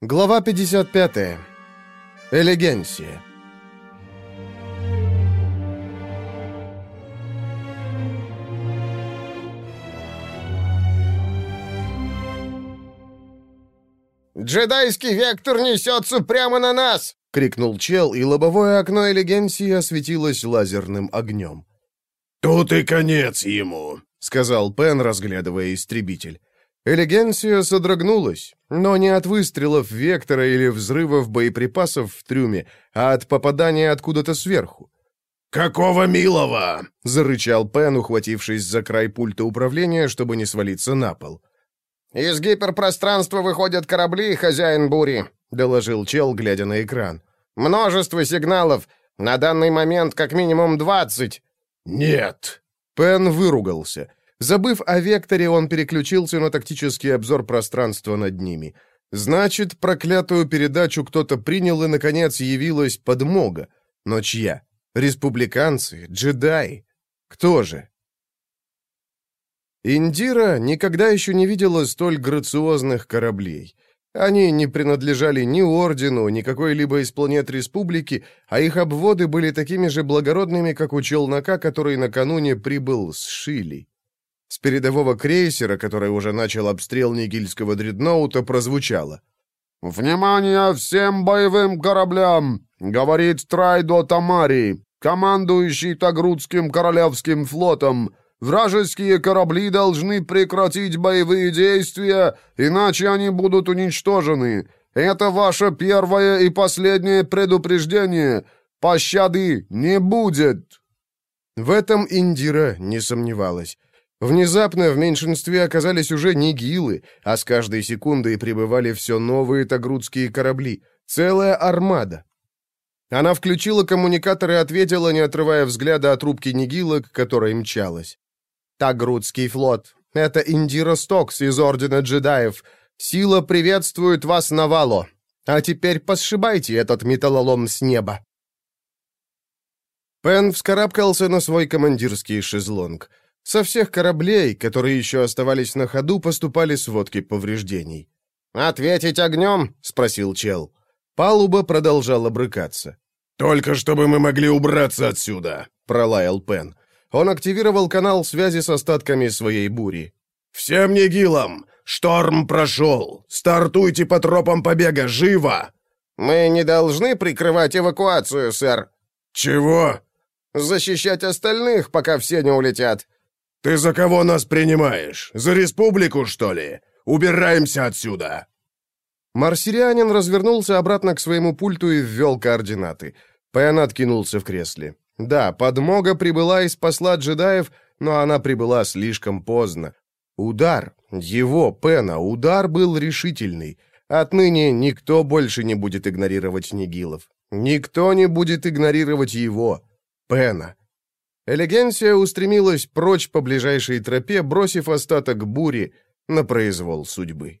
Глава 55. Элегенсия. «Джедайский вектор несется прямо на нас!» — крикнул чел, и лобовое окно Элегенсии осветилось лазерным огнем. «Тут и конец ему», — сказал Пен, разглядывая истребитель. Элегенсия содрогнулась, но не от выстрелов Вектора или взрывов боеприпасов в трюме, а от попадания откуда-то сверху. «Какого милого?» — зарычал Пен, ухватившись за край пульта управления, чтобы не свалиться на пол. «Из гиперпространства выходят корабли, хозяин бури», — доложил чел, глядя на экран. «Множество сигналов. На данный момент как минимум двадцать». «Нет». Пен выругался. Забыв о векторе, он переключился на тактический обзор пространства над ними. Значит, проклятую передачу кто-то принял, и, наконец, явилась подмога. Но чья? Республиканцы? Джедаи? Кто же? Индира никогда еще не видела столь грациозных кораблей. Они не принадлежали ни Ордену, ни какой-либо из планет Республики, а их обводы были такими же благородными, как у челнока, который накануне прибыл с Шили. С передового крейсера, который уже начал обстрел нигильского дредноута, прозвучало. «Внимание всем боевым кораблям!» — говорит Трайдо Тамари, командующий Тагрудским королевским флотом. «Вражеские корабли должны прекратить боевые действия, иначе они будут уничтожены. Это ваше первое и последнее предупреждение. Пощады не будет!» В этом Индира не сомневалась. Внезапно в меньшинстве оказались уже нигилы, а с каждой секундой прибывали все новые тагрудские корабли. Целая армада. Она включила коммуникатор и ответила, не отрывая взгляда от рубки нигила, к которой мчалась. «Тагрудский флот. Это Индира Стокс из Ордена Джедаев. Сила приветствует вас на Вало. А теперь посшибайте этот металлолом с неба». Пен вскарабкался на свой командирский шезлонг. Со всех кораблей, которые еще оставались на ходу, поступали сводки повреждений. «Ответить огнем?» — спросил чел. Палуба продолжала брыкаться. «Только чтобы мы могли убраться отсюда!» — пролаял Пен. Он активировал канал связи с остатками своей бури. «Всем нигилам! Шторм прошел! Стартуйте по тропам побега! Живо!» «Мы не должны прикрывать эвакуацию, сэр». «Чего?» «Защищать остальных, пока все не улетят. «Ты за кого нас принимаешь? За республику, что ли? Убираемся отсюда!» Марсирианин развернулся обратно к своему пульту и ввел координаты. Пен откинулся в кресле. Да, подмога прибыла и спасла джедаев, но она прибыла слишком поздно. Удар, его, Пена, удар был решительный. Отныне никто больше не будет игнорировать Нигилов. Никто не будет игнорировать его, Пена. Элегенсия устремилась прочь по ближайшей тропе, бросив остаток бури на произвол судьбы.